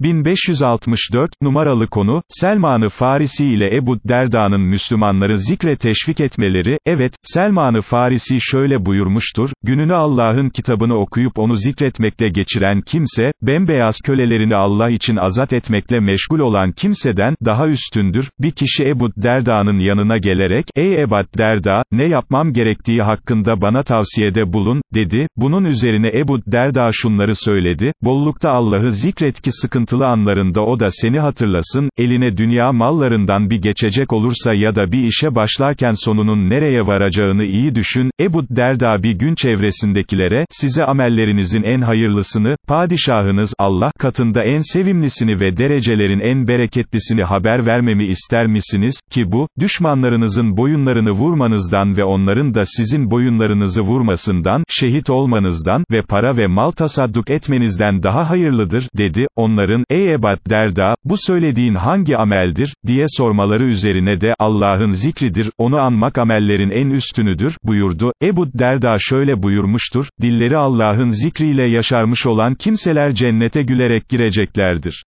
1564, numaralı konu, Selman-ı Farisi ile Ebu Derda'nın Müslümanları zikre teşvik etmeleri, evet, Selman-ı Farisi şöyle buyurmuştur, gününü Allah'ın kitabını okuyup onu zikretmekle geçiren kimse, bembeyaz kölelerini Allah için azat etmekle meşgul olan kimseden, daha üstündür, bir kişi Ebu Derda'nın yanına gelerek, ey Ebu Derda, ne yapmam gerektiği hakkında bana tavsiyede bulun, dedi, bunun üzerine Ebu Derda şunları söyledi, bollukta Allah'ı zikret ki sıkıntı sıkıntılı anlarında o da seni hatırlasın, eline dünya mallarından bir geçecek olursa ya da bir işe başlarken sonunun nereye varacağını iyi düşün, Ebu Derda bir gün çevresindekilere, size amellerinizin en hayırlısını, padişahınız, Allah, katında en sevimlisini ve derecelerin en bereketlisini haber vermemi ister misiniz, ki bu, düşmanlarınızın boyunlarını vurmanızdan ve onların da sizin boyunlarınızı vurmasından, şehit olmanızdan ve para ve mal tasadduk etmenizden daha hayırlıdır, dedi, onların, onların, ey Ebat Derda, bu söylediğin hangi ameldir, diye sormaları üzerine de, Allah'ın zikridir, onu anmak amellerin en üstünüdür, buyurdu. Ebu Derda şöyle buyurmuştur, dilleri Allah'ın zikriyle yaşarmış olan kimseler cennete gülerek gireceklerdir.